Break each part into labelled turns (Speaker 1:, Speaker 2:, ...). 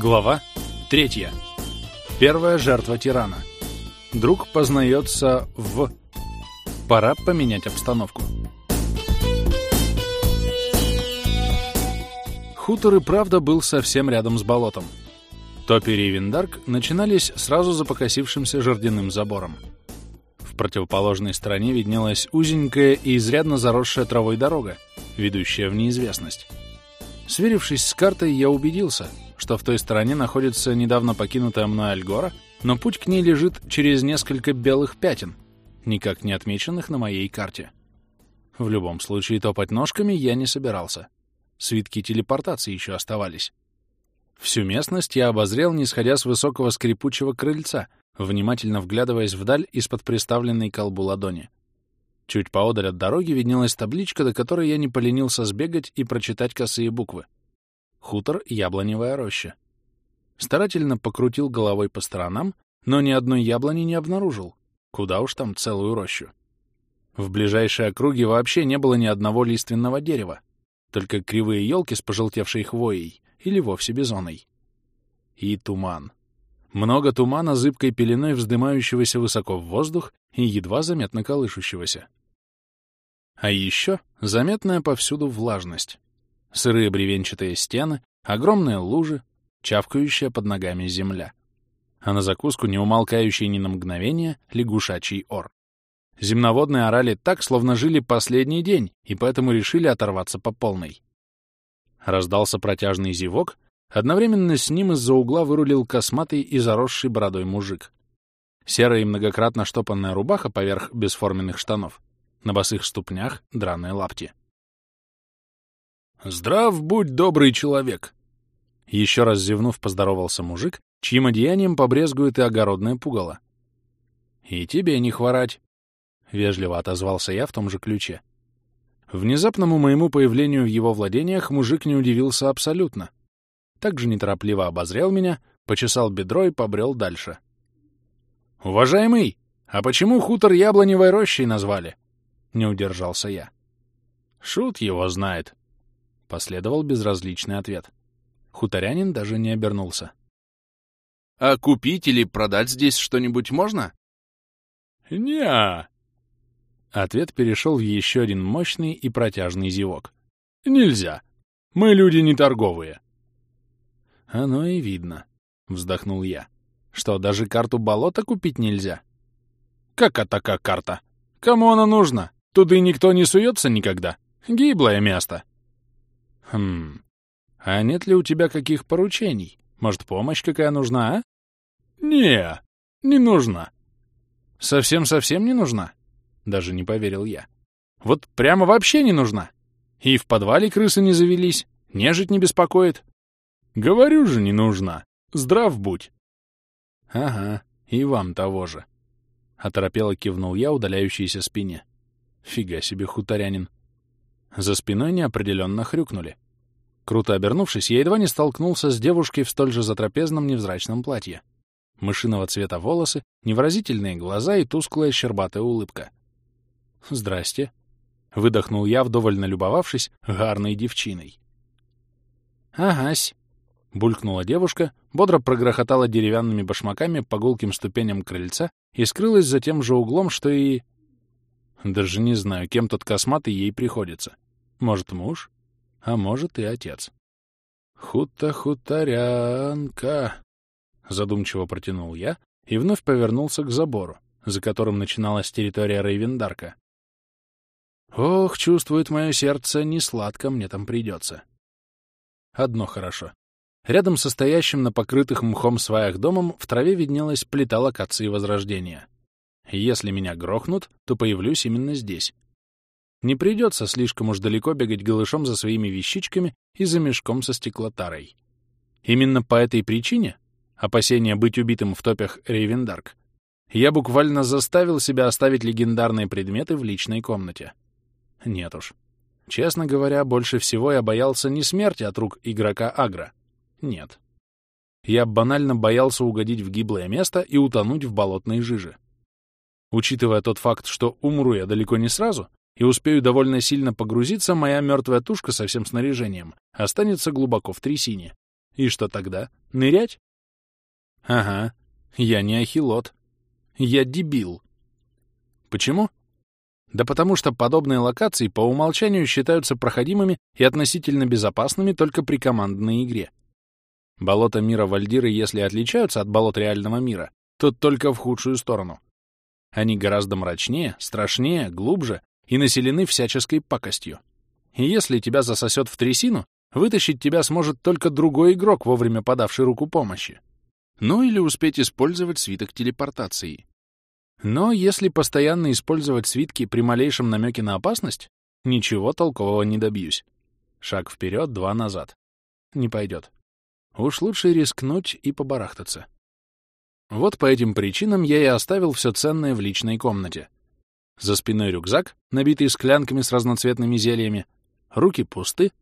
Speaker 1: Глава третья. Первая жертва тирана. Друг познается в... Пора поменять обстановку. Хутор и правда был совсем рядом с болотом. Топери и Виндарк начинались сразу за покосившимся жердяным забором. В противоположной стороне виднелась узенькая и изрядно заросшая травой дорога, ведущая в неизвестность. Сверившись с картой, я убедился, что в той стороне находится недавно покинутая мной Альгора, но путь к ней лежит через несколько белых пятен, никак не отмеченных на моей карте. В любом случае топать ножками я не собирался. Свитки телепортации еще оставались. Всю местность я обозрел, не сходя с высокого скрипучего крыльца, внимательно вглядываясь вдаль из-под приставленной колбу ладони. Чуть поодаль от дороги виднелась табличка, до которой я не поленился сбегать и прочитать косые буквы. Хутор Яблоневая роща. Старательно покрутил головой по сторонам, но ни одной яблони не обнаружил. Куда уж там целую рощу. В ближайшей округе вообще не было ни одного лиственного дерева, только кривые елки с пожелтевшей хвоей или вовсе бизоной. И туман. Много тумана зыбкой пеленой вздымающегося высоко в воздух и едва заметно колышущегося. А еще заметная повсюду влажность. Сырые бревенчатые стены, огромные лужи, чавкающая под ногами земля. А на закуску, не умолкающий ни на мгновение, лягушачий ор. Земноводные орали так, словно жили последний день, и поэтому решили оторваться по полной. Раздался протяжный зевок, одновременно с ним из-за угла вырулил косматый и заросший бородой мужик. Серая и многократно штопанная рубаха поверх бесформенных штанов на босых ступнях драные лапти. «Здрав будь, добрый человек!» Еще раз зевнув, поздоровался мужик, чьим одеянием побрезгует и огородное пугало. «И тебе не хворать!» — вежливо отозвался я в том же ключе. Внезапному моему появлению в его владениях мужик не удивился абсолютно. Также неторопливо обозрел меня, почесал бедро и побрел дальше. «Уважаемый, а почему хутор Яблоневой рощей назвали?» — не удержался я. «Шут его знает», — последовал безразличный ответ. Хуторянин даже не обернулся.
Speaker 2: «А купить или продать здесь что-нибудь можно?»
Speaker 1: «Не-а!» Ответ перешел в еще один мощный и протяжный зевок. «Нельзя. Мы люди не торговые». «Оно и видно», — вздохнул я. «Что, даже карту болота купить нельзя?» «Какая такая карта? Кому она нужна? Туда и никто не суется никогда. Гиблое место». «Хм... А нет ли у тебя каких поручений? Может, помощь какая нужна, а?» «Не, не нужна». «Совсем-совсем не нужна?» Даже не поверил я. «Вот прямо вообще не нужна. И в подвале крысы не завелись, нежить не беспокоит». «Говорю же, не нужна. Здрав будь». «Ага, и вам того же». Оторопело кивнул я удаляющейся спине. Фига себе хуторянин. За спиной неопределенно хрюкнули. Круто обернувшись, я едва не столкнулся с девушкой в столь же затрапезном невзрачном платье. Мышиного цвета волосы, невыразительные глаза и тусклая щербатая улыбка. «Здрасте», — выдохнул я, вдоволь налюбовавшись гарной девчиной. «Агась», — булькнула девушка, бодро прогрохотала деревянными башмаками по гулким ступеням крыльца и скрылась за тем же углом, что и... Даже не знаю, кем тот косматый ей приходится. Может, муж, а может и отец. «Хута-хуторянка», — задумчиво протянул я и вновь повернулся к забору, за которым начиналась территория Рейвендарка. Ох, чувствует мое сердце, не сладко мне там придется. Одно хорошо. Рядом со стоящим на покрытых мхом сваях домом в траве виднелась плита локации Возрождения. Если меня грохнут, то появлюсь именно здесь. Не придется слишком уж далеко бегать голышом за своими вещичками и за мешком со стеклотарой. Именно по этой причине, опасения быть убитым в топях Рейвендарк, я буквально заставил себя оставить легендарные предметы в личной комнате. Нет уж. Честно говоря, больше всего я боялся не смерти от рук игрока Агро. Нет. Я банально боялся угодить в гиблое место и утонуть в болотной жиже. Учитывая тот факт, что умру я далеко не сразу, и успею довольно сильно погрузиться, моя мертвая тушка со всем снаряжением останется глубоко в трясине. И что тогда? Нырять? Ага, я не ахилот. Я дебил. Почему? Да потому что подобные локации по умолчанию считаются проходимыми и относительно безопасными только при командной игре. Болота мира Вальдиры, если отличаются от болот реального мира, то только в худшую сторону. Они гораздо мрачнее, страшнее, глубже и населены всяческой пакостью. И если тебя засосет в трясину, вытащить тебя сможет только другой игрок, вовремя подавший руку помощи. Ну или успеть использовать свиток телепортации. Но если постоянно использовать свитки при малейшем намеке на опасность, ничего толкового не добьюсь. Шаг вперед, два назад. Не пойдет. Уж лучше рискнуть и побарахтаться. Вот по этим причинам я и оставил все ценное в личной комнате. За спиной рюкзак, набитый склянками с разноцветными зельями, руки пусты,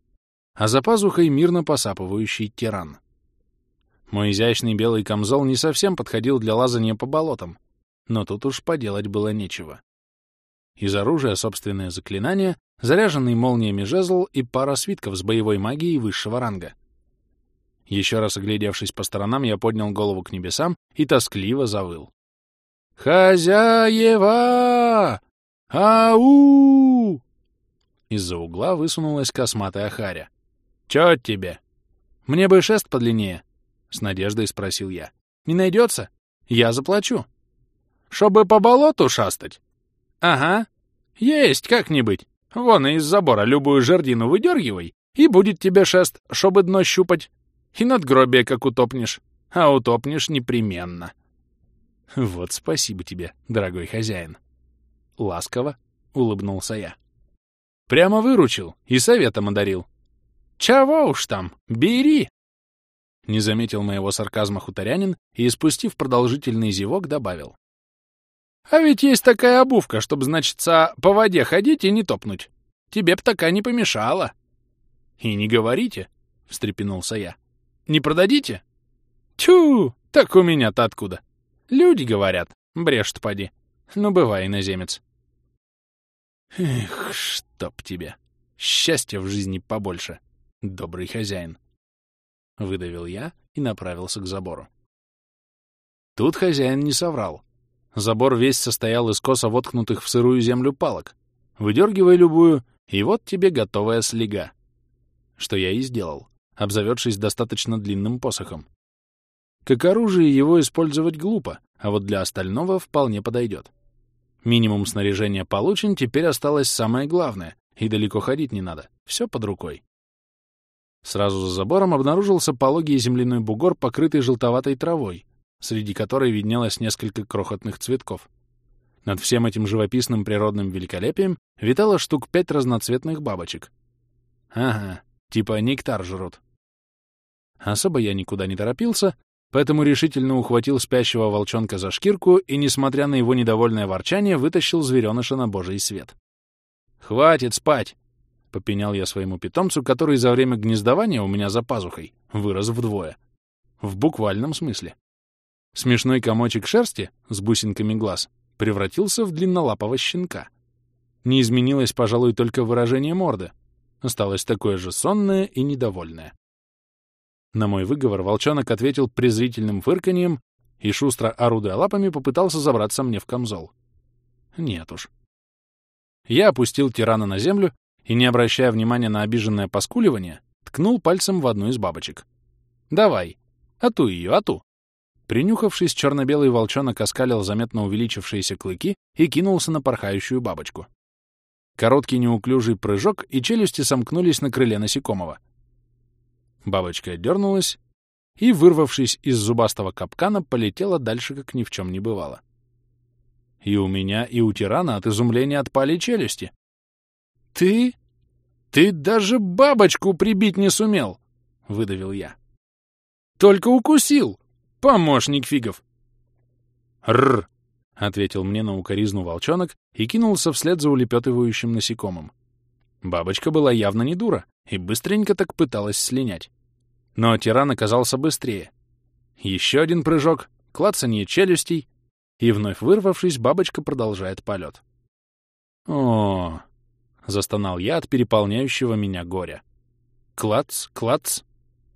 Speaker 1: а за пазухой мирно посапывающий тиран. Мой изящный белый камзол не совсем подходил для лазания по болотам, но тут уж поделать было нечего. Из оружия собственное заклинание, заряженный молниями жезл и пара свитков с боевой магией высшего ранга. Еще раз оглядевшись по сторонам, я поднял голову к небесам и тоскливо завыл. «Хозяева! Ау!» Из-за угла высунулась косматая харя. «Чё тебе?» «Мне бы шест подлиннее», — с надеждой спросил я. «Не найдется? Я заплачу». «Чтобы по болоту шастать?» «Ага. Есть как-нибудь. Вон из забора любую жердину выдергивай, и будет тебе шест, чтобы дно щупать. И надгробие как утопнешь. А утопнешь непременно. Вот спасибо тебе, дорогой хозяин. Ласково улыбнулся я. Прямо выручил и советом одарил. Чего уж там, бери! Не заметил моего сарказма хуторянин и, спустив продолжительный зевок, добавил. А ведь есть такая обувка, чтобы, значится, по воде ходить и не топнуть. Тебе б такая не помешала. И не говорите, — встрепенулся я. Не продадите? Тю, так у меня-то откуда? Люди говорят. Брешт поди. Ну, бывай, иноземец. Эх, чтоб тебе. Счастья в жизни побольше, добрый хозяин. Выдавил я и направился к забору. Тут хозяин не соврал. Забор весь состоял из косо воткнутых в сырую землю палок. Выдергивай любую, и вот тебе готовая слега. Что я и сделал обзаведшись достаточно длинным посохом. Как оружие его использовать глупо, а вот для остального вполне подойдет. Минимум снаряжения получен, теперь осталось самое главное, и далеко ходить не надо, все под рукой. Сразу за забором обнаружился пологий земляной бугор, покрытый желтоватой травой, среди которой виднелось несколько крохотных цветков. Над всем этим живописным природным великолепием витало штук пять разноцветных бабочек. Ага, типа нектар жрут. Особо я никуда не торопился, поэтому решительно ухватил спящего волчонка за шкирку и, несмотря на его недовольное ворчание, вытащил звереныша на божий свет. «Хватит спать!» — попенял я своему питомцу, который за время гнездования у меня за пазухой вырос вдвое. В буквальном смысле. Смешной комочек шерсти с бусинками глаз превратился в длиннолапого щенка. Не изменилось, пожалуй, только выражение морды. Осталось такое же сонное и недовольное. На мой выговор волчонок ответил презрительным фырканьем и, шустро орудуя лапами, попытался забраться мне в камзол. Нет уж. Я опустил тирана на землю и, не обращая внимания на обиженное поскуливание, ткнул пальцем в одну из бабочек. «Давай, ату ее, ату!» Принюхавшись, черно-белый волчонок оскалил заметно увеличившиеся клыки и кинулся на порхающую бабочку. Короткий неуклюжий прыжок, и челюсти сомкнулись на крыле насекомого — Бабочка дернулась и, вырвавшись из зубастого капкана, полетела дальше, как ни в чем не бывало. И у меня, и у тирана от изумления отпали челюсти. «Ты? Ты даже бабочку прибить не сумел!» — выдавил я. «Только укусил! Помощник фигов!» «Рррр!» — ответил мне на укоризну волчонок и кинулся вслед за улепетывающим насекомым. Бабочка была явно не дура и быстренько так пыталась слинять. Но тиран оказался быстрее. Еще один прыжок, клацанье челюстей, и, вновь вырвавшись, бабочка продолжает полет. о застонал я от переполняющего меня горя. Клац, клац.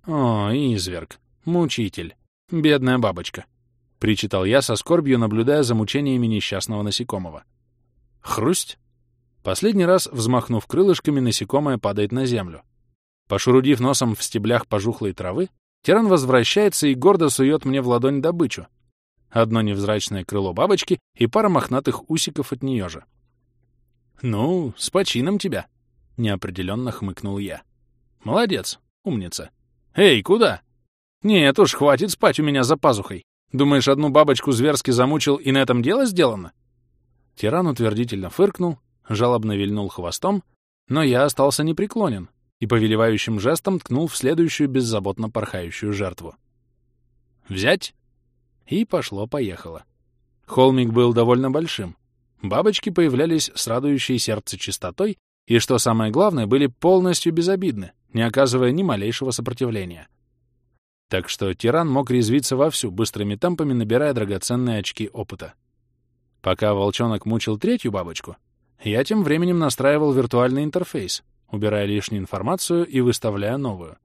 Speaker 1: О, изверг, мучитель, бедная бабочка, — причитал я со скорбью, наблюдая за мучениями несчастного насекомого. Хрусть! Последний раз, взмахнув крылышками, насекомое падает на землю. Пошурудив носом в стеблях пожухлой травы, тиран возвращается и гордо сует мне в ладонь добычу. Одно невзрачное крыло бабочки и пара мохнатых усиков от нее же. «Ну, с почином тебя!» — неопределенно хмыкнул я. «Молодец, умница. Эй, куда?» «Нет уж, хватит спать у меня за пазухой. Думаешь, одну бабочку зверски замучил, и на этом дело сделано?» Тиран утвердительно фыркнул, жалобно вильнул хвостом, но я остался непреклонен и повелевающим жестом ткнул в следующую беззаботно порхающую жертву. «Взять?» И пошло-поехало. Холмик был довольно большим. Бабочки появлялись с радующей сердце чистотой и, что самое главное, были полностью безобидны, не оказывая ни малейшего сопротивления. Так что тиран мог резвиться вовсю, быстрыми темпами набирая драгоценные очки опыта. Пока волчонок мучил третью бабочку, я тем временем настраивал виртуальный интерфейс, убирая лишнюю информацию и выставляя новую.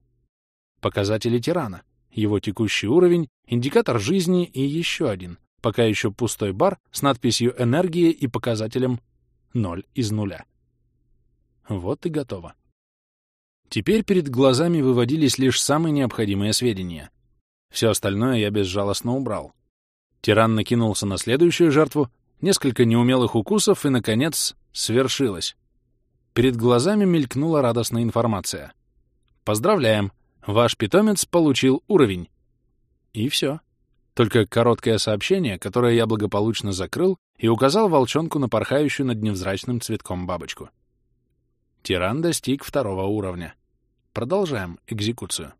Speaker 1: Показатели тирана, его текущий уровень, индикатор жизни и еще один, пока еще пустой бар с надписью «Энергия» и показателем 0 из нуля. Вот и готово. Теперь перед глазами выводились лишь самые необходимые сведения. Все остальное я безжалостно убрал. Тиран накинулся на следующую жертву, несколько неумелых укусов и, наконец, свершилось. Перед глазами мелькнула радостная информация. «Поздравляем! Ваш питомец получил уровень!» И все. Только короткое сообщение, которое я благополучно закрыл и указал волчонку на порхающую над невзрачным цветком бабочку. Тиран достиг второго уровня. Продолжаем экзекуцию.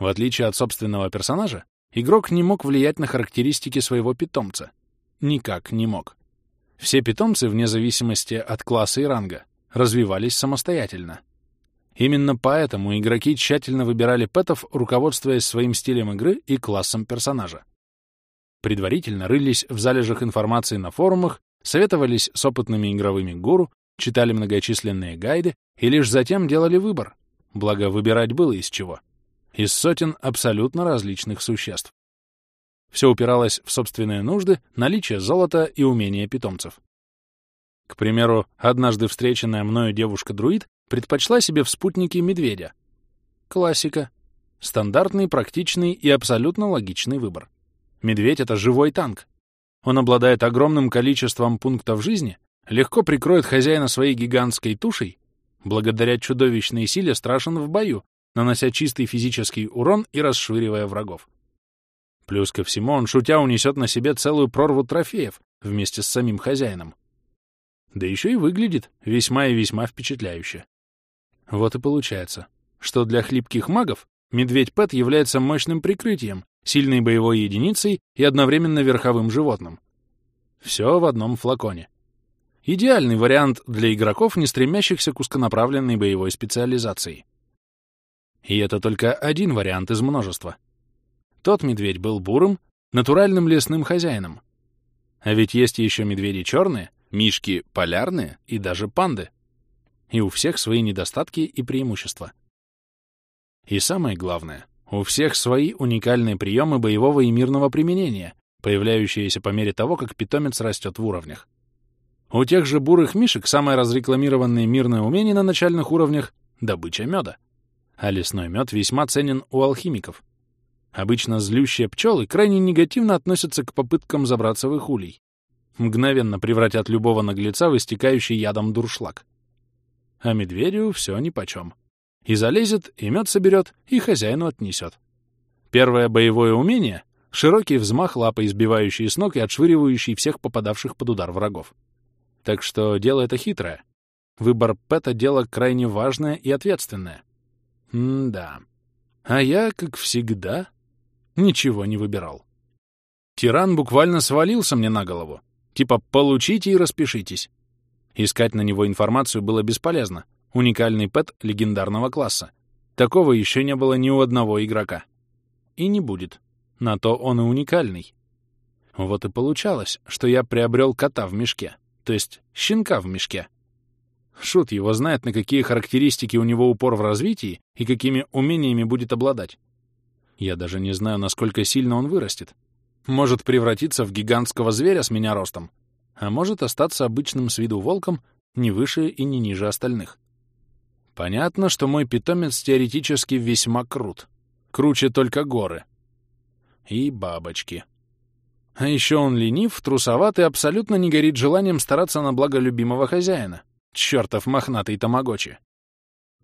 Speaker 1: В отличие от собственного персонажа, игрок не мог влиять на характеристики своего питомца. Никак не мог. Все питомцы, вне зависимости от класса и ранга, развивались самостоятельно. Именно поэтому игроки тщательно выбирали пэтов, руководствуясь своим стилем игры и классом персонажа. Предварительно рылись в залежах информации на форумах, советовались с опытными игровыми гуру, читали многочисленные гайды и лишь затем делали выбор, благо выбирать было из чего. Из сотен абсолютно различных существ. Все упиралось в собственные нужды, наличие золота и умения питомцев. К примеру, однажды встреченная мною девушка-друид предпочла себе в спутнике медведя. Классика. Стандартный, практичный и абсолютно логичный выбор. Медведь — это живой танк. Он обладает огромным количеством пунктов жизни, легко прикроет хозяина своей гигантской тушей, благодаря чудовищной силе страшен в бою, нанося чистый физический урон и расшвыривая врагов. Плюс ко всему он, шутя, унесет на себе целую прорву трофеев вместе с самим хозяином. Да еще и выглядит весьма и весьма впечатляюще. Вот и получается, что для хлипких магов медведь-пэт является мощным прикрытием, сильной боевой единицей и одновременно верховым животным. Все в одном флаконе. Идеальный вариант для игроков, не стремящихся к узконаправленной боевой специализации. И это только один вариант из множества — тот медведь был бурым, натуральным лесным хозяином. А ведь есть еще медведи черные, мишки полярные и даже панды. И у всех свои недостатки и преимущества. И самое главное, у всех свои уникальные приемы боевого и мирного применения, появляющиеся по мере того, как питомец растет в уровнях. У тех же бурых мишек самое разрекламированное мирное умение на начальных уровнях — добыча меда. А лесной мед весьма ценен у алхимиков, Обычно злющие пчелы крайне негативно относятся к попыткам забраться в их улей. Мгновенно превратят любого наглеца в истекающий ядом дуршлаг. А медведю все нипочем. И залезет, и мед соберет, и хозяину отнесет. Первое боевое умение — широкий взмах лапой, избивающий с ног и отшвыривающий всех попадавших под удар врагов. Так что дело это хитрое. Выбор Пэта — дело крайне важное и ответственное. М-да. А я, как всегда, ничего не выбирал. Тиран буквально свалился мне на голову. Типа «получите и распишитесь». Искать на него информацию было бесполезно. Уникальный пэт легендарного класса. Такого еще не было ни у одного игрока. И не будет. На то он и уникальный. Вот и получалось, что я приобрел кота в мешке, то есть щенка в мешке. Шут его знает, на какие характеристики у него упор в развитии и какими умениями будет обладать. Я даже не знаю, насколько сильно он вырастет. Может превратиться в гигантского зверя с меня ростом, а может остаться обычным с виду волком, не выше и не ниже остальных. Понятно, что мой питомец теоретически весьма крут. Круче только горы. И бабочки. А еще он ленив, трусоват и абсолютно не горит желанием стараться на благо любимого хозяина. Чёртов мохнатый тамагочи.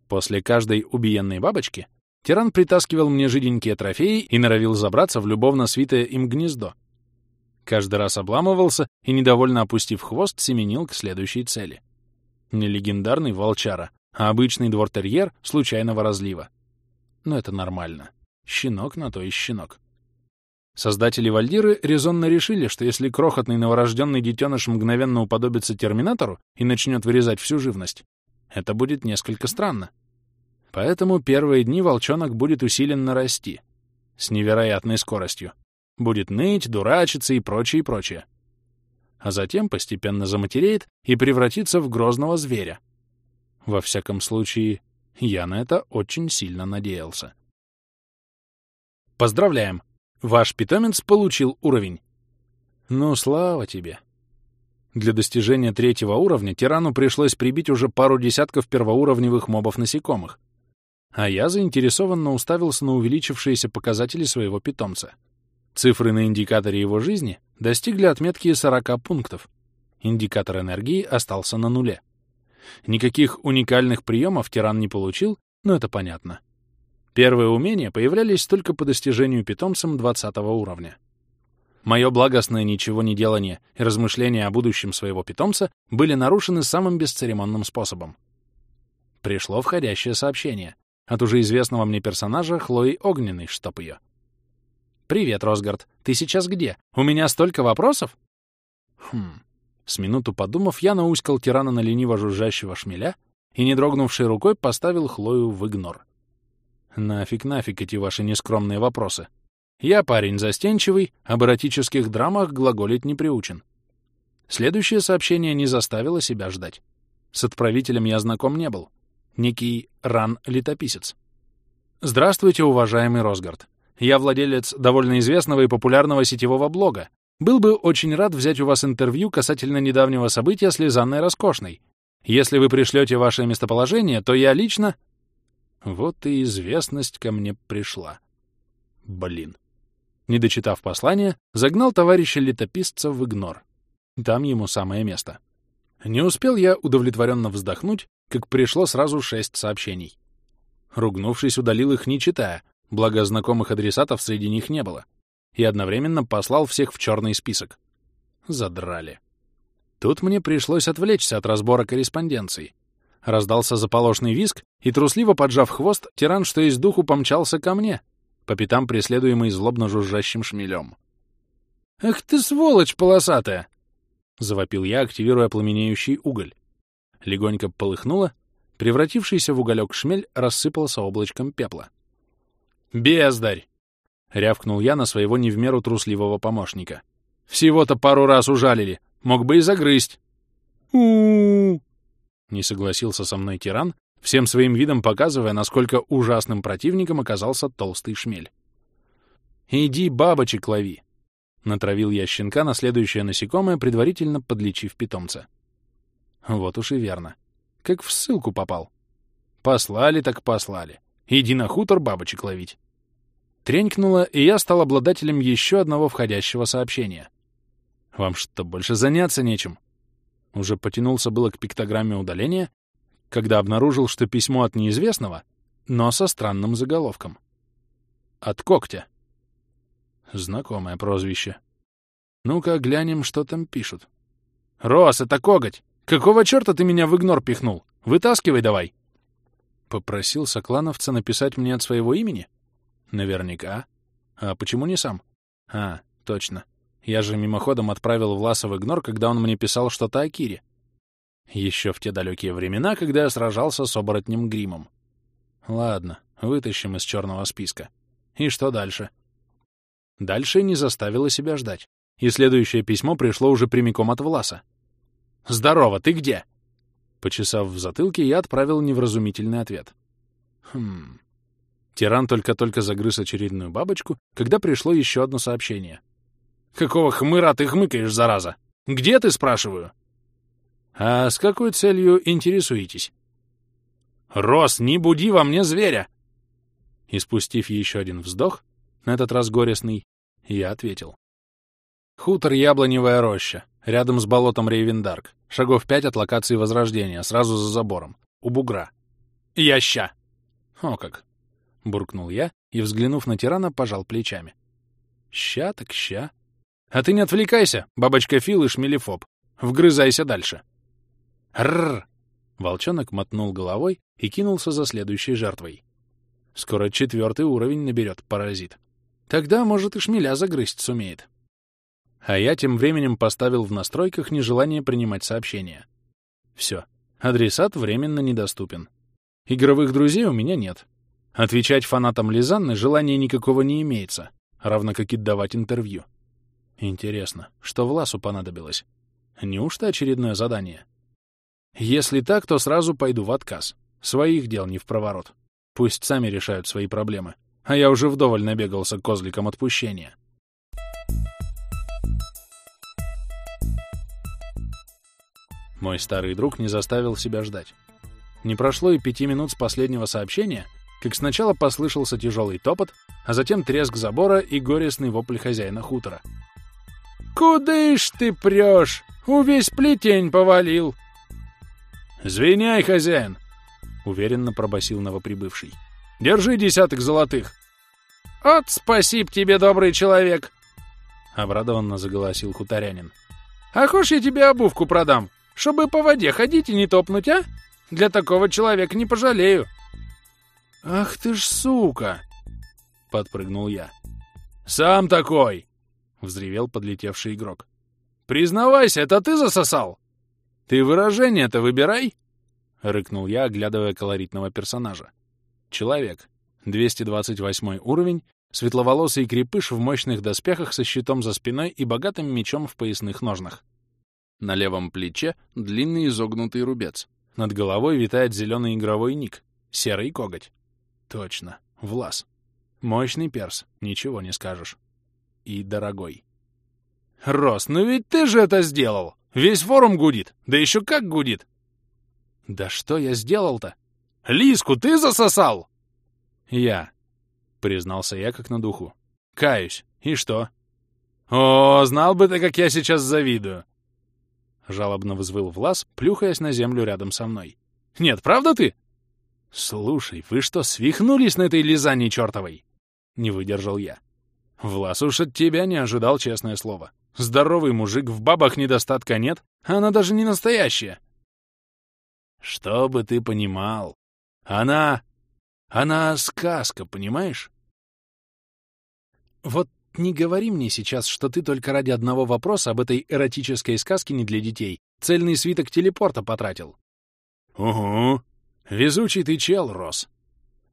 Speaker 1: После каждой убиенной бабочки тиран притаскивал мне жиденькие трофеи и норовил забраться в любовно свитое им гнездо. Каждый раз обламывался и, недовольно опустив хвост, семенил к следующей цели. Не легендарный волчара, а обычный двортерьер случайного разлива. Но это нормально. Щенок на то и щенок. Создатели Вальдиры резонно решили, что если крохотный новорожденный детеныш мгновенно уподобится Терминатору и начнет вырезать всю живность, это будет несколько странно. Поэтому первые дни волчонок будет усиленно расти. С невероятной скоростью. Будет ныть, дурачиться и прочее, и прочее. А затем постепенно заматереет и превратится в грозного зверя. Во всяком случае, я на это очень сильно надеялся. Поздравляем! Ваш питомец получил уровень. Ну, слава тебе. Для достижения третьего уровня тирану пришлось прибить уже пару десятков первоуровневых мобов-насекомых. А я заинтересованно уставился на увеличившиеся показатели своего питомца. Цифры на индикаторе его жизни достигли отметки 40 пунктов. Индикатор энергии остался на нуле. Никаких уникальных приемов тиран не получил, но это понятно. Первые умения появлялись только по достижению питомцем 20 уровня. Мое благостное ничего не делание и размышления о будущем своего питомца были нарушены самым бесцеремонным способом. Пришло входящее сообщение от уже известного мне персонажа Хлои Огненной, чтоб ее. «Привет, Росгард. Ты сейчас где? У меня столько вопросов?» Хм. С минуту подумав, я науськал тирана на лениво жужжащего шмеля и, не дрогнувшей рукой, поставил Хлою в игнор. Нафиг, нафиг эти ваши нескромные вопросы. Я парень застенчивый, об эротических драмах глаголить не приучен. Следующее сообщение не заставило себя ждать. С отправителем я знаком не был. Некий Ран-летописец. Здравствуйте, уважаемый Росгард. Я владелец довольно известного и популярного сетевого блога. Был бы очень рад взять у вас интервью касательно недавнего события с Лизанной Роскошной. Если вы пришлете ваше местоположение, то я лично... Вот и известность ко мне пришла. Блин. Не дочитав послание, загнал товарища летописца в игнор. Там ему самое место. Не успел я удовлетворенно вздохнуть, как пришло сразу шесть сообщений. Ругнувшись, удалил их, не читая, благо знакомых адресатов среди них не было, и одновременно послал всех в черный список. Задрали. Тут мне пришлось отвлечься от разбора корреспонденции. Раздался заполошный виск, и, трусливо поджав хвост, тиран, что из духу, помчался ко мне, по пятам преследуемый злобно жужжащим шмелем. «Ах ты сволочь полосатая!» — завопил я, активируя пламенеющий уголь. Легонько полыхнуло, превратившийся в уголек шмель рассыпался облачком пепла. «Бездарь!» — рявкнул я на своего не в меру трусливого помощника. «Всего-то пару раз ужалили, мог бы и загрызть!» у не согласился со мной тиран, всем своим видом показывая, насколько ужасным противником оказался толстый шмель. «Иди бабочек лови!» — натравил я щенка на следующее насекомое, предварительно подлечив питомца. Вот уж и верно. Как в ссылку попал. Послали так послали. Иди на хутор бабочек ловить. Тренькнуло, и я стал обладателем еще одного входящего сообщения. Вам что, больше заняться нечем? Уже потянулся было к пиктограмме удаления, когда обнаружил, что письмо от неизвестного, но со странным заголовком. От когтя. Знакомое прозвище. Ну-ка, глянем, что там пишут. «Рос, это коготь! Какого черта ты меня в игнор пихнул? Вытаскивай давай!» Попросил соклановца написать мне от своего имени? Наверняка. А почему не сам? А, точно. Я же мимоходом отправил Власа в игнор, когда он мне писал что-то о Кире. Еще в те далекие времена, когда я сражался с оборотнем Гримом. Ладно, вытащим из черного списка. И что дальше? Дальше не заставило себя ждать. И следующее письмо пришло уже прямиком от Власа. «Здорово, ты где?» Почесав в затылке, я отправил невразумительный ответ. Хм. Тиран только-только загрыз очередную бабочку, когда пришло еще одно сообщение. «Какого хмыра ты хмыкаешь, зараза? Где ты, спрашиваю?» «А с какой целью интересуетесь?» «Рос, не буди во мне зверя!» И спустив еще один вздох, на этот раз горестный, я ответил. «Хутор Яблоневая роща, рядом с болотом Рейвендарк, шагов пять от локации Возрождения, сразу за забором, у бугра. Яща!» «О как!» — буркнул я и, взглянув на тирана, пожал плечами. «Ща так ща. А ты не отвлекайся, бабочка Фил и шмелефоб. Вгрызайся дальше». «Рррр!» Волчонок мотнул головой и кинулся за следующей жертвой. Скоро четвертый уровень наберет паразит. Тогда, может, и шмеля загрызть сумеет. А я тем временем поставил в настройках нежелание принимать сообщения. Все. Адресат временно недоступен. Игровых друзей у меня нет. Отвечать фанатам Лизанны желания никакого не имеется, равно как и давать интервью. Интересно, что Власу понадобилось? Неужто очередное задание? Если так, то сразу пойду в отказ. Своих дел не в проворот. Пусть сами решают свои проблемы. А я уже вдоволь набегался козликом отпущения. Мой старый друг не заставил себя ждать. Не прошло и пяти минут с последнего сообщения, как сначала послышался тяжелый топот, а затем треск забора и горестный вопль хозяина хутора. «Куда ж ты прешь? Увесь плетень повалил!» «Звеняй, хозяин!» — уверенно пробасил новоприбывший. «Держи десяток золотых!» «От спасибо тебе, добрый человек!» — обрадованно заголосил хуторянин. «А хошь я тебе обувку продам, чтобы по воде ходить и не топнуть, а? Для такого человека не пожалею!» «Ах ты ж сука!» — подпрыгнул я. «Сам такой!» — взревел подлетевший игрок. «Признавайся, это ты засосал?» «Ты выражение-то выбирай!» — рыкнул я, оглядывая колоритного персонажа. Человек. 228 уровень, светловолосый крепыш в мощных доспехах со щитом за спиной и богатым мечом в поясных ножнах. На левом плече длинный изогнутый рубец. Над головой витает зеленый игровой ник. Серый коготь. Точно. Влас. Мощный перс. Ничего не скажешь. И дорогой. «Рос, ну ведь ты же это сделал!» Весь форум гудит. Да еще как гудит. Да что я сделал-то? Лиску ты засосал? Я. Признался я как на духу. Каюсь. И что? О, знал бы ты, как я сейчас завидую. Жалобно взвыл Влас, плюхаясь на землю рядом со мной. Нет, правда ты? Слушай, вы что, свихнулись на этой лизании чертовой? Не выдержал я. Влас уж от тебя не ожидал, честное слово. Здоровый мужик, в бабах недостатка нет, а она даже не настоящая. Чтобы ты понимал, она... она сказка, понимаешь? Вот не говори мне сейчас, что ты только ради одного вопроса об этой эротической сказке не для детей цельный свиток телепорта потратил. Угу. Везучий ты чел, Рос.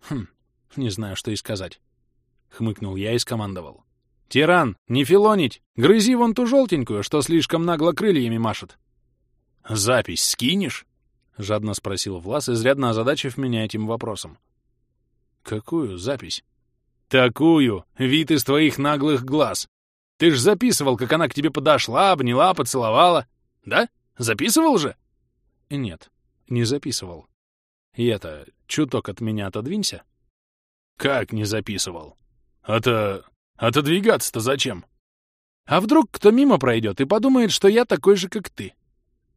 Speaker 1: Хм, не знаю, что и сказать. Хмыкнул я и скомандовал. «Тиран, не филонить! Грызи вон ту желтенькую, что слишком нагло крыльями машет!» «Запись скинешь?» — жадно спросил Влас, изрядно озадачив меня этим вопросом. «Какую запись?» «Такую! Вид из твоих наглых глаз! Ты ж записывал, как она к тебе подошла, обняла, поцеловала. Да? Записывал же?» «Нет, не записывал. И это, чуток от меня отодвинься». «Как не записывал? Это Отодвигаться-то зачем? А вдруг кто мимо пройдет и подумает, что я такой же, как ты?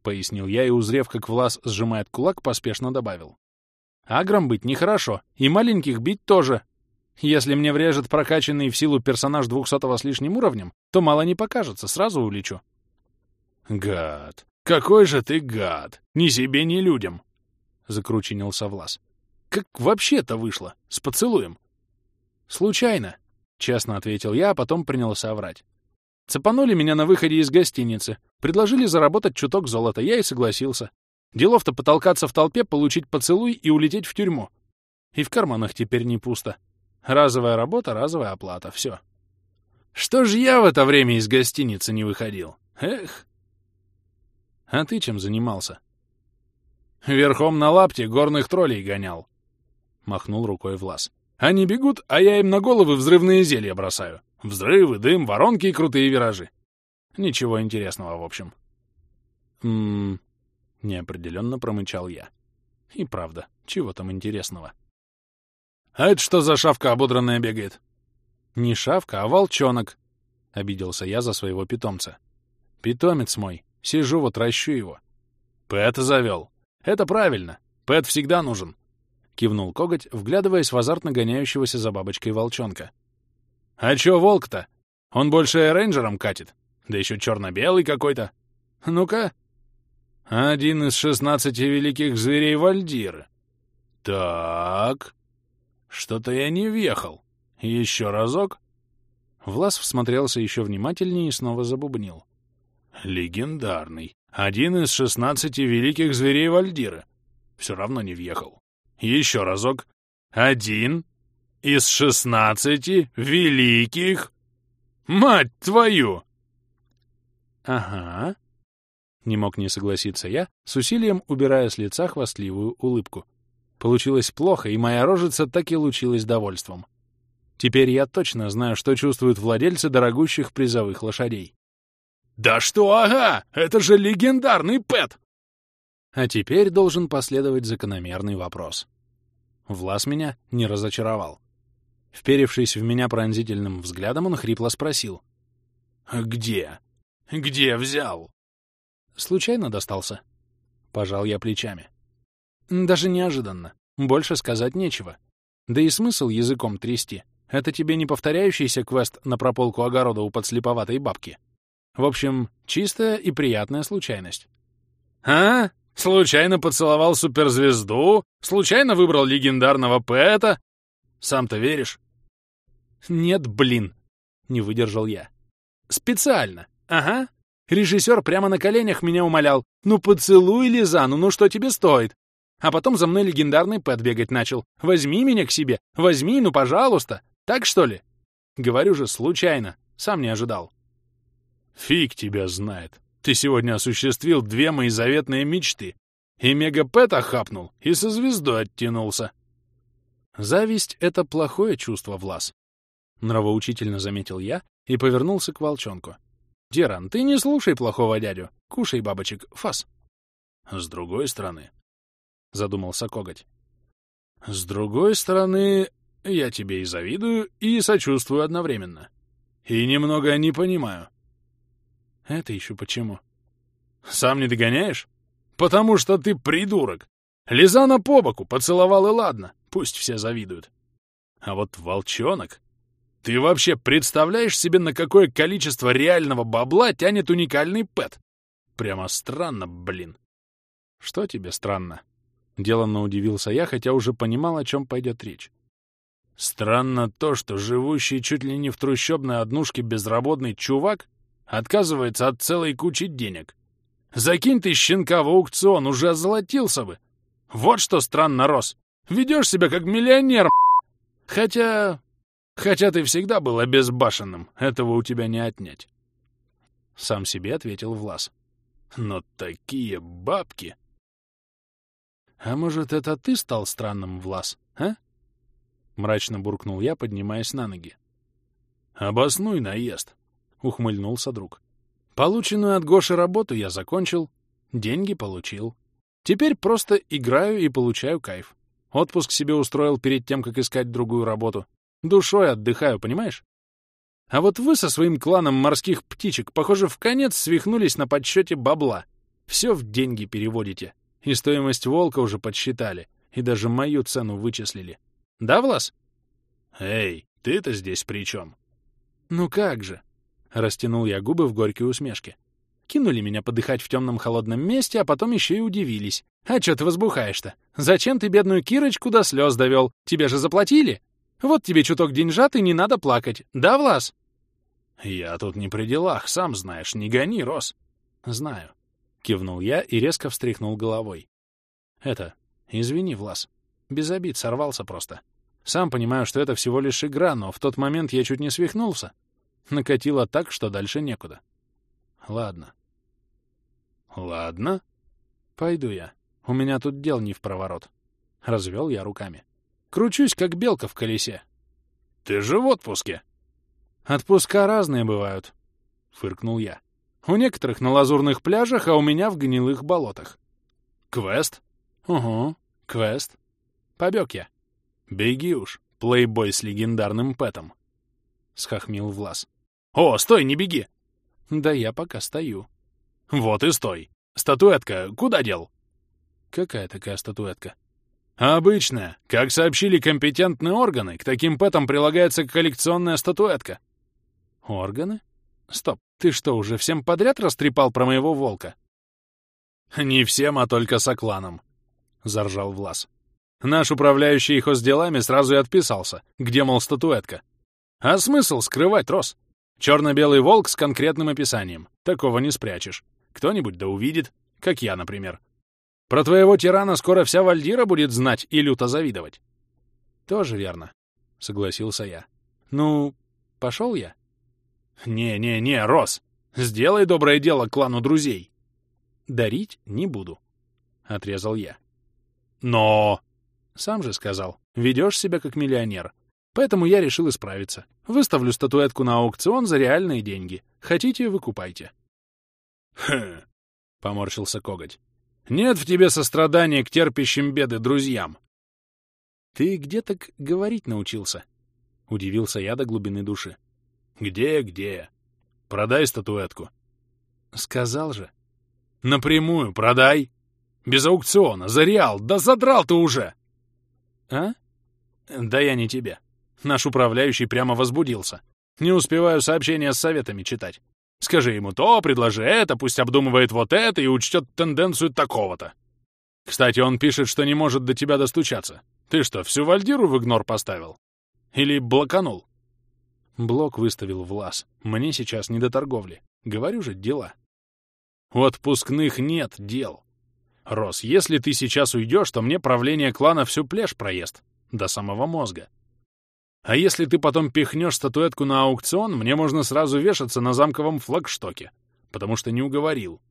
Speaker 1: Пояснил я и, узрев, как Влас сжимает кулак, поспешно добавил. Агром быть нехорошо, и маленьких бить тоже. Если мне врежет прокачанный в силу персонаж двухсотого с лишним уровнем, то мало не покажется, сразу улечу. Гад! Какой же ты гад! Ни себе, ни людям! Закрученился Влас. Как вообще-то вышло? С поцелуем? Случайно. — честно ответил я, а потом принялся врать. Цепанули меня на выходе из гостиницы, предложили заработать чуток золота, я и согласился. Делов-то потолкаться в толпе, получить поцелуй и улететь в тюрьму. И в карманах теперь не пусто. Разовая работа, разовая оплата, все. Что ж я в это время из гостиницы не выходил? Эх! А ты чем занимался? Верхом на лапте горных троллей гонял. Махнул рукой Влас. Они бегут, а я им на головы взрывные зелья бросаю. Взрывы, дым, воронки и крутые виражи. Ничего интересного, в общем. Ммм... Неопределенно промычал я. И правда, чего там интересного? «А это что за шавка ободранная бегает?» «Не шавка, а волчонок», — обиделся я за своего питомца. «Питомец мой. Сижу вот, ращу его». «Пэт завел. Это правильно. Пэт всегда нужен», — кивнул коготь, вглядываясь в азартно гоняющегося за бабочкой волчонка. «А чё волк-то? Он больше рейнджером катит. Да еще черно-белый какой-то. Ну-ка». «Один из шестнадцати великих зверей Вальдиры». «Так...» Что-то я не въехал. Еще разок. Влас всмотрелся еще внимательнее и снова забубнил. Легендарный. Один из шестнадцати великих зверей Вальдира. Все равно не въехал. Еще разок. Один из шестнадцати великих... Мать твою! Ага. Не мог не согласиться я, с усилием убирая с лица хвастливую улыбку. Получилось плохо, и моя рожица так и лучилась довольством. Теперь я точно знаю, что чувствуют владельцы дорогущих призовых лошадей. «Да что, ага! Это же легендарный Пэт!» А теперь должен последовать закономерный вопрос. Влас меня не разочаровал. Вперевшись в меня пронзительным взглядом, он хрипло спросил. «Где? Где взял?» «Случайно достался?» Пожал я плечами. Даже неожиданно. Больше сказать нечего. Да и смысл языком трясти. Это тебе не повторяющийся квест на прополку огорода у подслеповатой бабки. В общем, чистая и приятная случайность. «А? Случайно поцеловал суперзвезду? Случайно выбрал легендарного поэта? Сам-то веришь?» «Нет, блин!» — не выдержал я. «Специально. Ага. Режиссер прямо на коленях меня умолял. Ну поцелуй Лизану, ну что тебе стоит? А потом за мной легендарный Пэт бегать начал. «Возьми меня к себе! Возьми, ну, пожалуйста! Так, что ли?» Говорю же, случайно. Сам не ожидал. «Фиг тебя знает. Ты сегодня осуществил две мои заветные мечты. И мега-пэта хапнул, и со звездой оттянулся». Зависть — это плохое чувство, Влас. Нравоучительно заметил я и повернулся к волчонку. «Деран, ты не слушай плохого дядю. Кушай, бабочек, фас». С другой стороны, задумался коготь. С другой стороны, я тебе и завидую, и сочувствую одновременно. И немного не понимаю. Это еще почему? Сам не догоняешь? Потому что ты придурок. Лизана по боку, поцеловал и ладно, пусть все завидуют. А вот волчонок... Ты вообще представляешь себе, на какое количество реального бабла тянет уникальный пэт? Прямо странно, блин. Что тебе странно? Деланно удивился я, хотя уже понимал, о чем пойдет речь. Странно то, что живущий чуть ли не в трущобной однушке безработный чувак отказывается от целой кучи денег. Закинь ты щенка в аукцион, уже озолотился бы. Вот что странно, Рос. Ведешь себя как миллионер, Хотя... Хотя ты всегда был обезбашенным, этого у тебя не отнять. Сам себе ответил Влас. Но такие бабки... «А может, это ты стал странным, Влас, а?» Мрачно буркнул я, поднимаясь на ноги. «Обоснуй наезд», — ухмыльнулся друг. «Полученную от Гоши работу я закончил, деньги получил. Теперь просто играю и получаю кайф. Отпуск себе устроил перед тем, как искать другую работу. Душой отдыхаю, понимаешь? А вот вы со своим кланом морских птичек, похоже, в конец свихнулись на подсчете бабла. Все в деньги переводите. И стоимость волка уже подсчитали, и даже мою цену вычислили. Да, Влас? Эй, ты-то здесь при чем? Ну как же? Растянул я губы в горькой усмешке. Кинули меня подыхать в темном холодном месте, а потом еще и удивились. А чё ты возбухаешь-то? Зачем ты бедную Кирочку до слез довел? Тебе же заплатили? Вот тебе чуток деньжат, и не надо плакать. Да, Влас? Я тут не при делах, сам знаешь, не гони, Рос. Знаю. Кивнул я и резко встряхнул головой. Это, извини, Влас. Без обид, сорвался просто. Сам понимаю, что это всего лишь игра, но в тот момент я чуть не свихнулся. Накатило так, что дальше некуда. Ладно. Ладно. Пойду я. У меня тут дел не в проворот. Развел я руками. Кручусь, как белка в колесе.
Speaker 2: Ты же в отпуске.
Speaker 1: Отпуска разные бывают, фыркнул я. У некоторых на лазурных пляжах, а у меня в гнилых болотах.
Speaker 2: Квест?
Speaker 1: Угу, квест. Побег я.
Speaker 2: Беги уж, плейбой с легендарным пэтом.
Speaker 1: Схохмил Влас.
Speaker 2: О, стой, не беги!
Speaker 1: Да я пока стою.
Speaker 2: Вот и стой. Статуэтка куда дел?
Speaker 1: Какая такая статуэтка?
Speaker 2: Обычная. Как сообщили компетентные органы, к таким пэтам прилагается коллекционная статуэтка.
Speaker 1: Органы? Стоп, ты что, уже всем подряд растрепал про моего волка?
Speaker 2: Не всем, а только сокланам, — заржал Влас.
Speaker 1: Наш управляющий хозделами сразу и отписался, где, мол, статуэтка. А смысл скрывать, Рос? Черно-белый волк с конкретным описанием. Такого не спрячешь. Кто-нибудь да увидит, как я, например. Про твоего тирана скоро вся Вальдира будет знать и люто завидовать. Тоже верно, — согласился я. Ну, пошел я?
Speaker 2: Не-не-не, Рос, сделай доброе дело клану друзей.
Speaker 1: Дарить не буду, — отрезал я.
Speaker 2: Но...
Speaker 1: Сам же сказал, ведешь себя как миллионер. Поэтому я решил исправиться. Выставлю статуэтку на аукцион за реальные деньги. Хотите — выкупайте.
Speaker 2: Хм, — поморщился коготь. Нет в тебе сострадания к терпящим беды друзьям.
Speaker 1: Ты где так говорить научился? Удивился я до глубины души.
Speaker 2: Где, где? Продай статуэтку.
Speaker 1: Сказал же.
Speaker 2: Напрямую продай. Без аукциона, за реал. Да задрал ты уже.
Speaker 1: А? Да я не тебе. Наш управляющий прямо возбудился. Не успеваю сообщения с советами читать.
Speaker 2: Скажи ему то, предложи это, пусть обдумывает вот это и учтет тенденцию такого-то. Кстати, он пишет, что не может до тебя достучаться. Ты что, всю Вальдиру в игнор поставил? Или блоканул?
Speaker 1: Блок выставил в лаз. Мне сейчас не до торговли. Говорю же, дела.
Speaker 2: Отпускных нет дел. Рос, если ты сейчас уйдешь, то мне правление клана всю плешь проест. До самого мозга. А если ты потом пихнешь статуэтку на аукцион, мне можно сразу вешаться на замковом флагштоке, потому что не уговорил.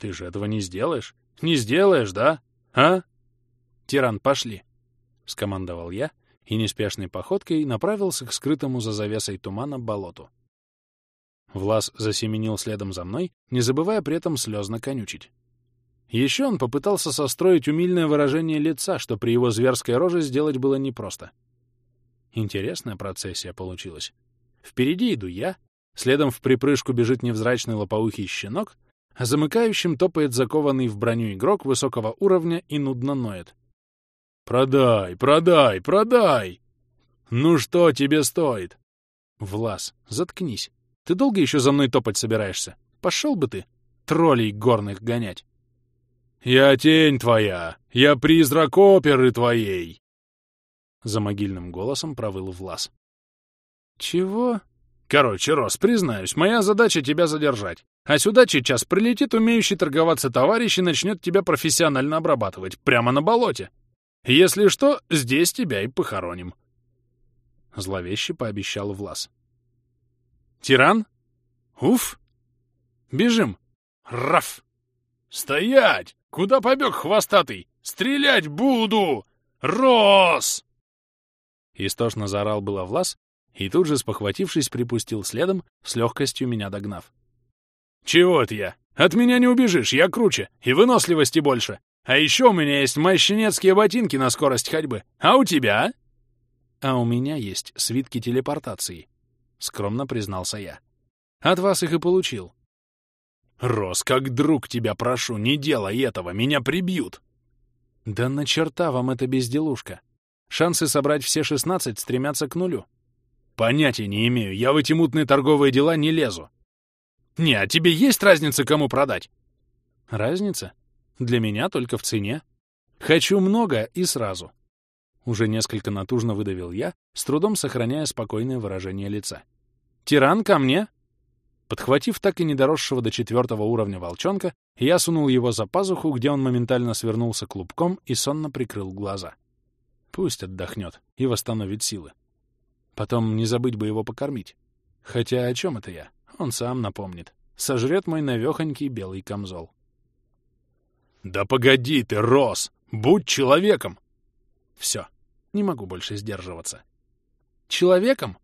Speaker 2: Ты же этого не сделаешь? Не сделаешь, да? А?
Speaker 1: Тиран, пошли, — скомандовал я и неспешной походкой направился к скрытому за завесой тумана болоту. Влас засеменил следом за мной, не забывая при этом слезно конючить. Еще он попытался состроить умильное выражение лица, что при его зверской роже сделать было непросто. Интересная процессия получилась. Впереди иду я, следом в припрыжку бежит невзрачный лопоухий щенок, а замыкающим топает закованный в броню игрок высокого уровня и нудно ноет.
Speaker 2: «Продай, продай, продай! Ну что тебе стоит?»
Speaker 1: «Влас, заткнись. Ты долго еще за мной топать собираешься? Пошел бы ты, троллей горных гонять!»
Speaker 2: «Я тень твоя! Я призрак оперы твоей!»
Speaker 1: За могильным голосом провыл Влас. «Чего?»
Speaker 2: «Короче, Рос, признаюсь, моя задача тебя задержать. А сюда сейчас прилетит умеющий торговаться товарищ и начнет тебя профессионально обрабатывать, прямо на болоте. Если что, здесь тебя и похороним».
Speaker 1: Зловеще пообещал Влас.
Speaker 2: «Тиран?
Speaker 1: Уф! Бежим!»
Speaker 2: «Раф! Стоять! Куда побег хвостатый? Стрелять буду! Рос!»
Speaker 1: Истошно заорал было Влас, и тут же, спохватившись, припустил следом, с легкостью меня догнав.
Speaker 2: «Чего это я? От меня не убежишь, я круче, и выносливости больше. А еще у меня есть мощенецкие ботинки на скорость ходьбы. А у тебя?»
Speaker 1: «А у меня есть свитки телепортации», — скромно признался я. «От вас их и получил».
Speaker 2: «Рос, как друг тебя прошу, не делай этого, меня прибьют!»
Speaker 1: «Да на черта вам эта безделушка!» Шансы собрать все 16 стремятся к нулю.
Speaker 2: Понятия не имею, я в эти мутные торговые дела не лезу. Не, а тебе есть разница, кому продать?
Speaker 1: Разница? Для меня только в цене. Хочу много и сразу. Уже несколько натужно выдавил я, с трудом сохраняя спокойное выражение лица. «Тиран, ко мне!» Подхватив так и недоросшего до четвертого уровня волчонка, я сунул его за пазуху, где он моментально свернулся клубком и сонно прикрыл глаза. Пусть отдохнет и восстановит силы. Потом не забыть бы его покормить. Хотя о чем это я? Он сам напомнит. Сожрет мой навехонький белый камзол.
Speaker 2: «Да погоди ты, Рос! Будь человеком!»
Speaker 1: Все, не могу больше сдерживаться. Человеком?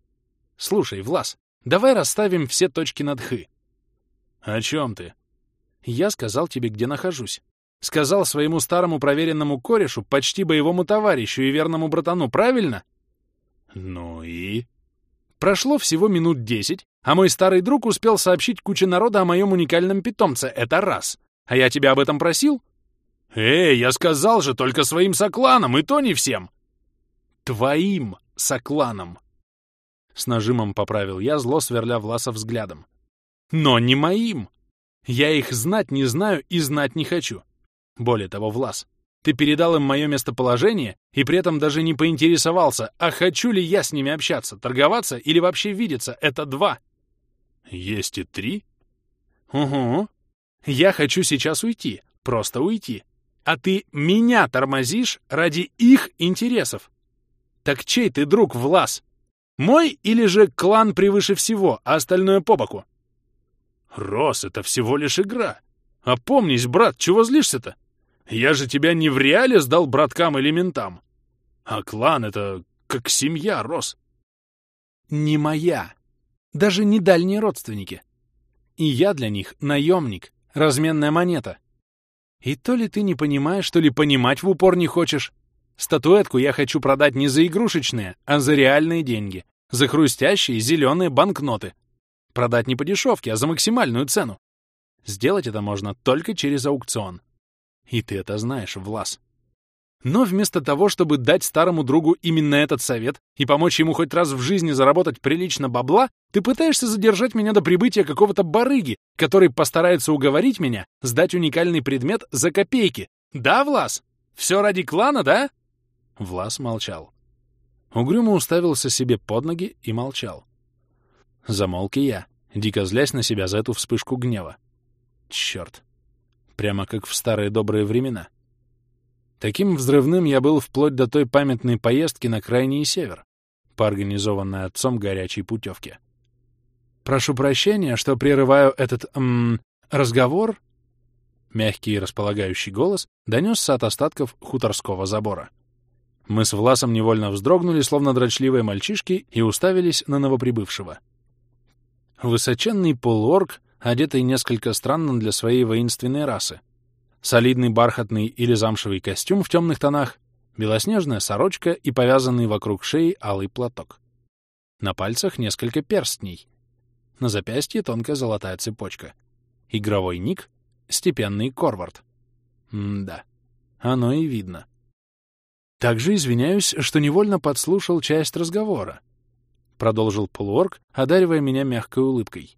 Speaker 1: Слушай, Влас, давай расставим все точки над «х».
Speaker 2: О чем ты?
Speaker 1: Я сказал тебе, где нахожусь. Сказал своему старому проверенному корешу, почти боевому товарищу и верному братану, правильно?
Speaker 2: Ну и?
Speaker 1: Прошло всего минут десять, а мой старый друг успел сообщить куче народа о моем уникальном питомце. Это раз. А я тебя об этом просил?
Speaker 2: Эй, я сказал же только своим сокланам, и то не всем.
Speaker 1: Твоим сокланам. С нажимом поправил я, зло сверля Власа взглядом. Но не моим. Я их знать не знаю и знать не хочу. Более того, Влас, ты передал им мое местоположение и при этом даже не поинтересовался, а хочу ли я с ними общаться, торговаться или вообще видеться. Это два.
Speaker 2: Есть и три?
Speaker 1: Угу. Я хочу сейчас уйти, просто уйти. А ты меня тормозишь ради их интересов. Так чей ты друг, Влас? Мой или же клан превыше всего, а остальное по боку?
Speaker 2: Рос, это всего лишь игра. Опомнись, брат, чего злишься-то? Я же тебя не в реале сдал браткам или ментам. А клан — это как семья, Рос.
Speaker 1: Не моя. Даже не дальние родственники. И я для них наемник, разменная монета. И то ли ты не понимаешь, то ли понимать в упор не хочешь. Статуэтку я хочу продать не за игрушечные, а за реальные деньги. За хрустящие зеленые банкноты. Продать не по дешевке, а за максимальную цену. Сделать это можно только через аукцион. И ты это знаешь, Влас. Но вместо того, чтобы дать старому другу именно этот совет и помочь ему хоть раз в жизни заработать прилично бабла, ты пытаешься задержать меня до прибытия какого-то барыги, который постарается уговорить меня сдать уникальный предмет за копейки. Да, Влас? Все ради клана, да?» Влас молчал. Угрюмо уставился себе под ноги и молчал. Замолк и я, дико злясь на себя за эту вспышку гнева. Черт прямо как в старые добрые времена. Таким взрывным я был вплоть до той памятной поездки на крайний север, по организованной отцом горячей путевке. Прошу прощения, что прерываю этот, м разговор. Мягкий и располагающий голос донесся от остатков хуторского забора. Мы с Власом невольно вздрогнули, словно дрочливые мальчишки, и уставились на новоприбывшего. Высоченный полуорг одетый несколько странно для своей воинственной расы. Солидный бархатный или замшевый костюм в темных тонах, белоснежная сорочка и повязанный вокруг шеи алый платок. На пальцах несколько перстней. На запястье тонкая золотая цепочка. Игровой ник — степенный Корвард. М-да, оно и видно. Также извиняюсь, что невольно подслушал часть разговора. Продолжил полуорг, одаривая меня мягкой улыбкой.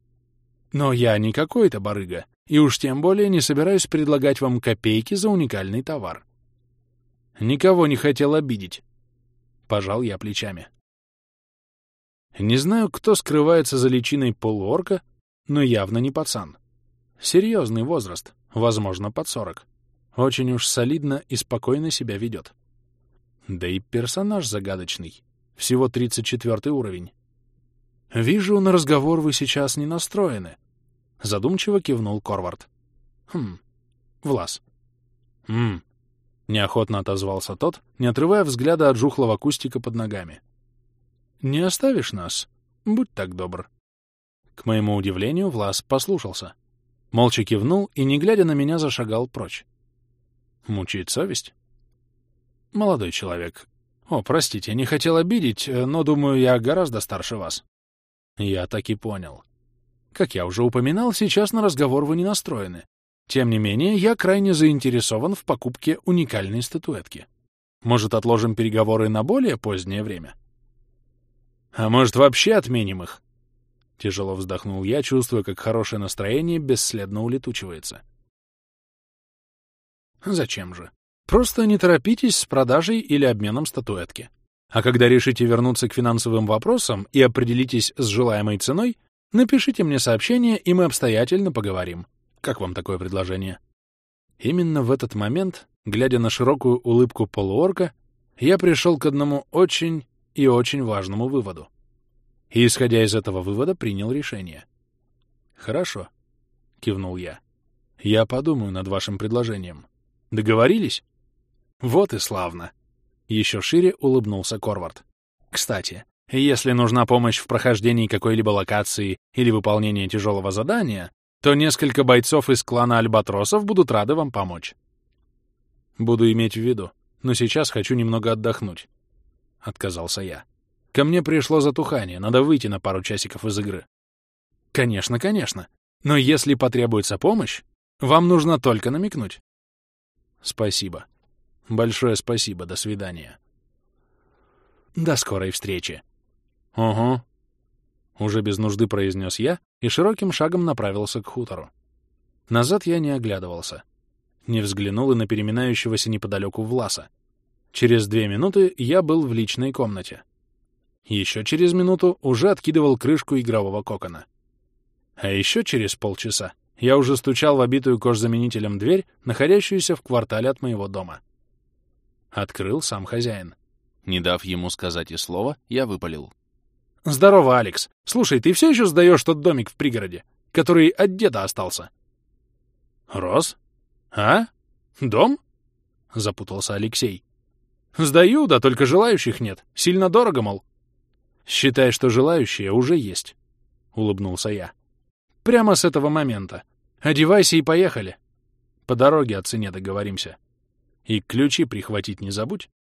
Speaker 1: Но я не какой-то барыга, и уж тем более не собираюсь предлагать вам копейки за уникальный товар. Никого не хотел обидеть. Пожал я плечами. Не знаю, кто скрывается за личиной полуорка, но явно не пацан. Серьезный возраст, возможно, под сорок. Очень уж солидно и спокойно себя ведет. Да и персонаж загадочный. Всего 34 уровень. «Вижу, на разговор вы сейчас не настроены», — задумчиво кивнул Корвард. «Хм, Влас». «Хм», — неохотно отозвался тот, не отрывая взгляда от жухлого кустика под ногами. «Не оставишь нас? Будь так добр». К моему удивлению, Влас послушался. Молча кивнул и, не глядя на меня, зашагал прочь. Мучает совесть? Молодой человек. О, простите, не хотел обидеть, но, думаю, я гораздо старше вас. Я так и понял. Как я уже упоминал, сейчас на разговор вы не настроены. Тем не менее, я крайне заинтересован в покупке уникальной статуэтки. Может, отложим переговоры на более позднее время? А может, вообще отменим их? Тяжело вздохнул я, чувствуя, как хорошее настроение бесследно улетучивается. Зачем же? Просто не торопитесь с продажей или обменом статуэтки. А когда решите вернуться к финансовым вопросам и определитесь с желаемой ценой, напишите мне сообщение, и мы обстоятельно поговорим. Как вам такое предложение? Именно в этот момент, глядя на широкую улыбку полуорка, я пришел к одному очень и очень важному выводу. И, исходя из этого вывода, принял решение. «Хорошо», — кивнул я. «Я подумаю над вашим предложением. Договорились? Вот и славно. Еще шире улыбнулся Корвард. Кстати, если нужна помощь в прохождении какой-либо локации или выполнении тяжелого задания, то несколько бойцов из клана Альбатросов будут рады вам помочь. Буду иметь в виду, но сейчас хочу немного отдохнуть. Отказался я. Ко мне пришло затухание, надо выйти на пару часиков из игры. Конечно, конечно. Но если потребуется помощь, вам нужно только намекнуть. Спасибо. Большое спасибо, до свидания. До скорой встречи. Ого. Уже без нужды произнес я и широким шагом направился к хутору. Назад я не оглядывался. Не взглянул и на переминающегося неподалеку Власа. Через две минуты я был в личной комнате. Еще через минуту уже откидывал крышку игрового кокона. А еще через полчаса я уже стучал в обитую кожзаменителем дверь, находящуюся в квартале от моего дома. Открыл сам хозяин.
Speaker 3: Не дав ему сказать и слова, я выпалил.
Speaker 1: «Здорово, Алекс. Слушай, ты все еще сдаешь тот домик в пригороде, который от деда остался?» «Рос? А? Дом?» — запутался Алексей. «Сдаю, да только желающих нет. Сильно дорого, мол». «Считай, что желающие уже есть», — улыбнулся я. «Прямо с этого момента. Одевайся и поехали. По дороге о цене договоримся. И ключи прихватить не забудь».